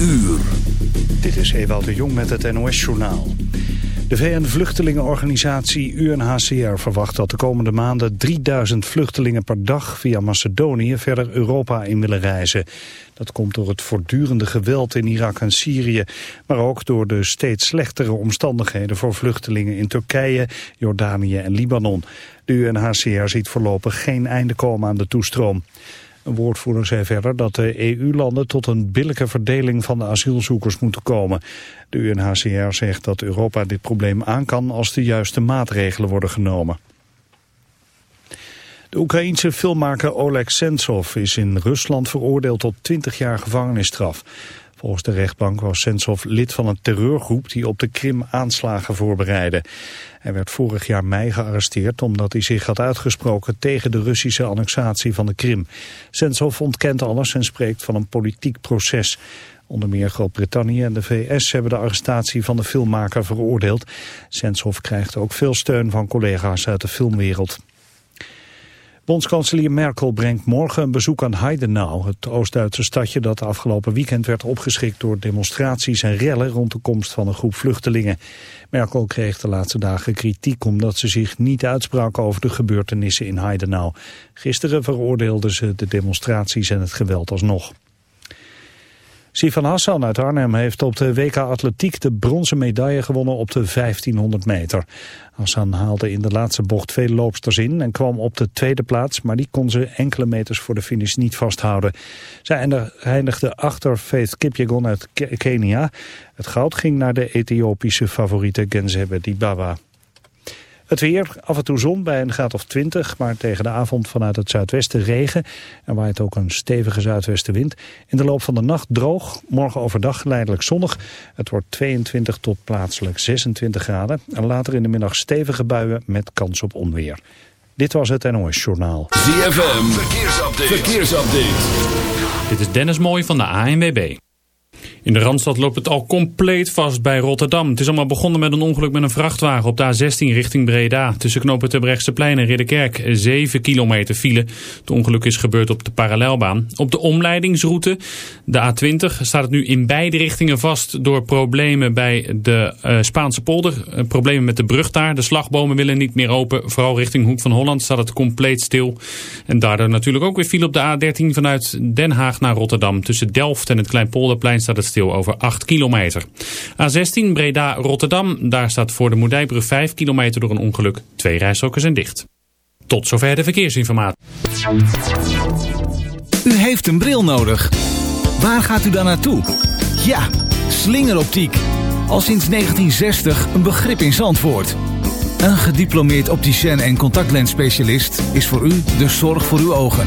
uur. Dit is Ewout de Jong met het NOS-journaal. De VN-vluchtelingenorganisatie UNHCR verwacht dat de komende maanden 3000 vluchtelingen per dag via Macedonië verder Europa in willen reizen. Dat komt door het voortdurende geweld in Irak en Syrië, maar ook door de steeds slechtere omstandigheden voor vluchtelingen in Turkije, Jordanië en Libanon. De UNHCR ziet voorlopig geen einde komen aan de toestroom. Een woordvoerder zei verder dat de EU-landen tot een billijke verdeling van de asielzoekers moeten komen. De UNHCR zegt dat Europa dit probleem aan kan als de juiste maatregelen worden genomen. De Oekraïense filmmaker Oleg Sentsov is in Rusland veroordeeld tot 20 jaar gevangenisstraf. Volgens de rechtbank was Sentsov lid van een terreurgroep die op de Krim aanslagen voorbereidde. Hij werd vorig jaar mei gearresteerd omdat hij zich had uitgesproken tegen de Russische annexatie van de Krim. Sentsov ontkent alles en spreekt van een politiek proces. Onder meer Groot-Brittannië en de VS hebben de arrestatie van de filmmaker veroordeeld. Sentsov krijgt ook veel steun van collega's uit de filmwereld. Bondskanselier Merkel brengt morgen een bezoek aan Heidenau, het Oost-Duitse stadje dat afgelopen weekend werd opgeschikt door demonstraties en rellen rond de komst van een groep vluchtelingen. Merkel kreeg de laatste dagen kritiek omdat ze zich niet uitsprak over de gebeurtenissen in Heidenau. Gisteren veroordeelde ze de demonstraties en het geweld alsnog. Sivan Hassan uit Arnhem heeft op de WK Atletiek de bronzen medaille gewonnen op de 1500 meter. Hassan haalde in de laatste bocht veel loopsters in en kwam op de tweede plaats, maar die kon ze enkele meters voor de finish niet vasthouden. Zij eindigde achter Faith Kipyegon uit Kenia. Het goud ging naar de Ethiopische favoriete Genzebe Dibawa. Het weer, af en toe zon bij een graad of 20, maar tegen de avond vanuit het zuidwesten regen. Er waait ook een stevige zuidwestenwind. In de loop van de nacht droog, morgen overdag geleidelijk zonnig. Het wordt 22 tot plaatselijk 26 graden. En later in de middag stevige buien met kans op onweer. Dit was het NOS Journaal. ZFM, verkeersupdate. verkeersupdate. Dit is Dennis Mooij van de ANWB. In de Randstad loopt het al compleet vast bij Rotterdam. Het is allemaal begonnen met een ongeluk met een vrachtwagen op de A16 richting Breda. Tussen knopen Terbrechtseplein en Ridderkerk. 7 kilometer file. Het ongeluk is gebeurd op de parallelbaan. Op de omleidingsroute, de A20, staat het nu in beide richtingen vast... door problemen bij de uh, Spaanse polder. Uh, problemen met de brug daar. De slagbomen willen niet meer open. Vooral richting Hoek van Holland staat het compleet stil. En daardoor natuurlijk ook weer file op de A13 vanuit Den Haag naar Rotterdam. Tussen Delft en het Kleinpolderplein staat het stil over 8 kilometer. A16 Breda-Rotterdam, daar staat voor de Moerdijbrug 5 kilometer door een ongeluk. Twee rijstroken zijn dicht. Tot zover de verkeersinformatie. U heeft een bril nodig. Waar gaat u dan naartoe? Ja, slingeroptiek. Al sinds 1960 een begrip in Zandvoort. Een gediplomeerd opticien en contactlensspecialist is voor u de zorg voor uw ogen.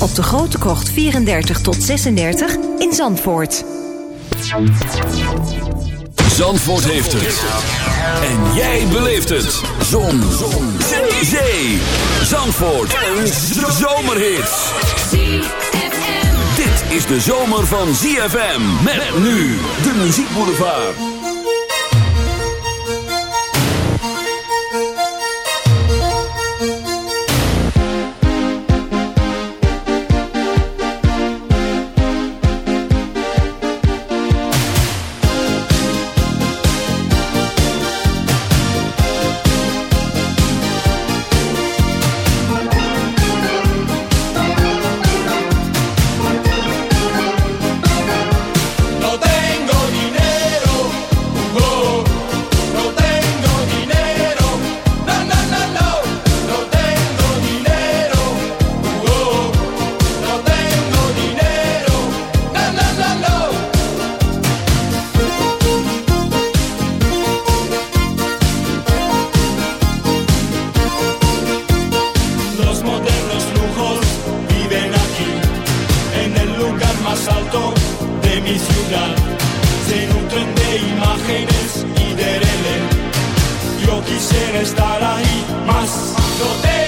op de Grote Krocht 34 tot 36 in Zandvoort. Zandvoort heeft het. En jij beleeft het. Zon. Zon. Zee. Zee. Zandvoort. Een zomerhit. Dit is de zomer van ZFM. Met nu de muziekboulevard. mi ciudad se nutren de imágenes y de rele. Yo quisiera estar ahí más. No te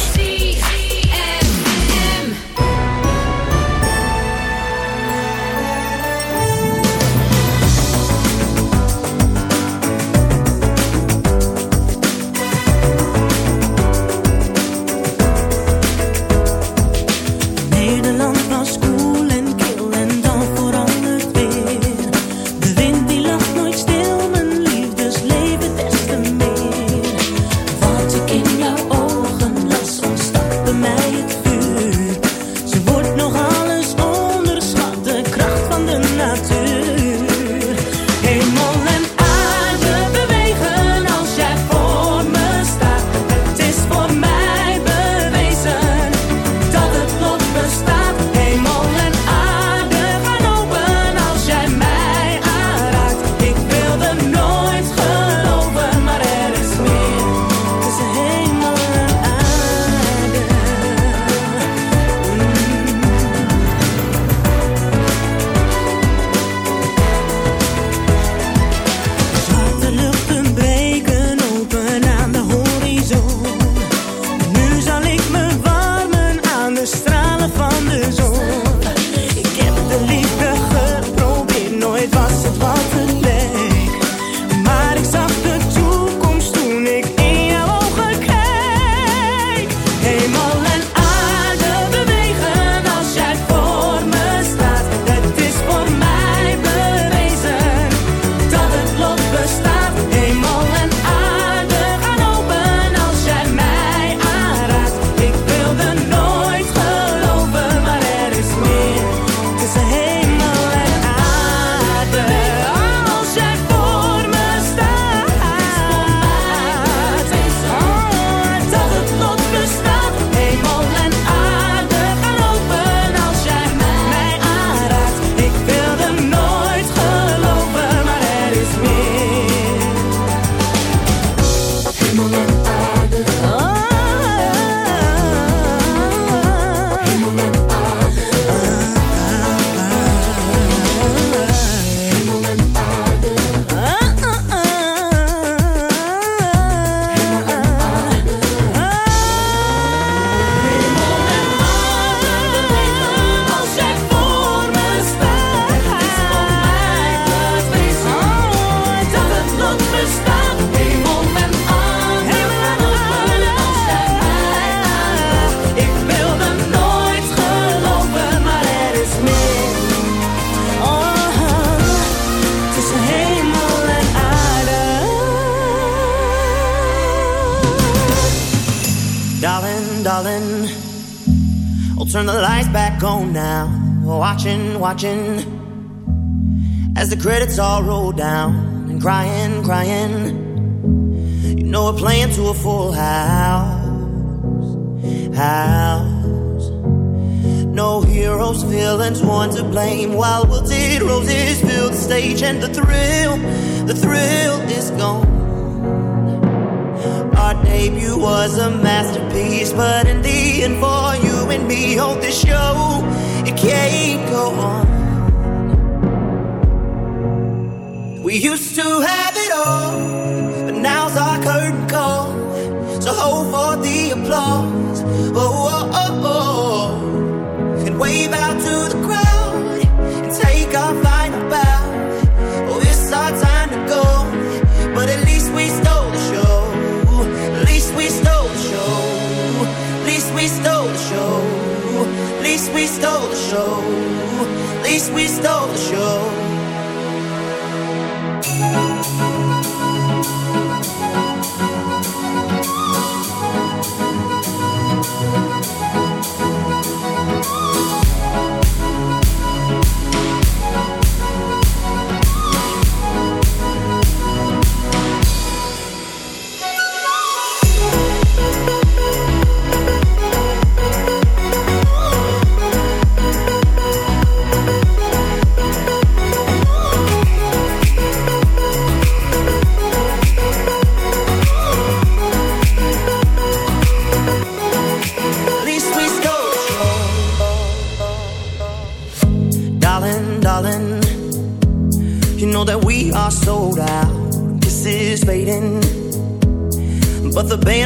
Watching. As the credits all roll down. And crying, crying. You know we're playing to a full house. House. No heroes, villains, one to blame. While wilted roses fill the stage. And the thrill, the thrill is gone. Our debut was a masterpiece, but in the end, for you and me, on this show, it can't we stole the show.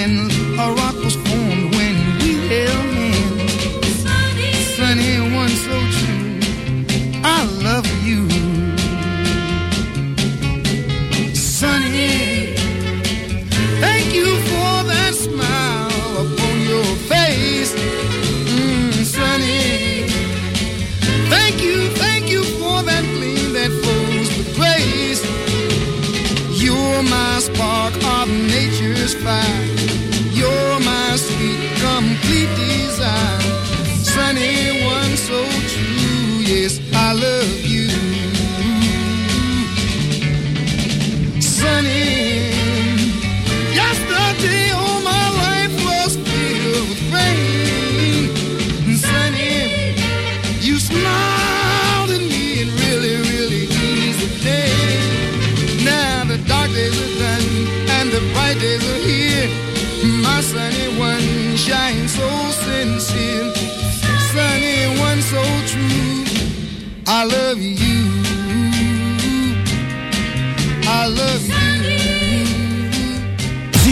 a rock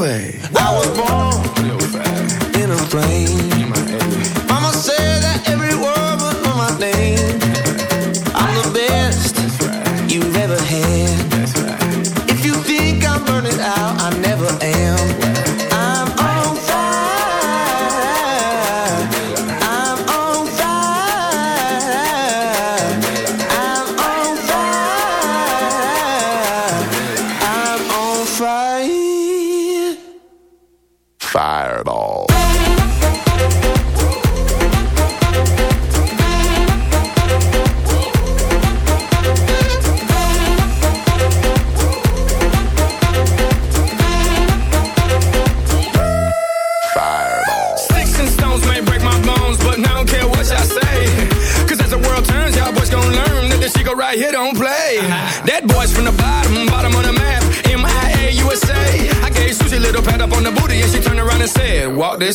way.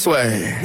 way.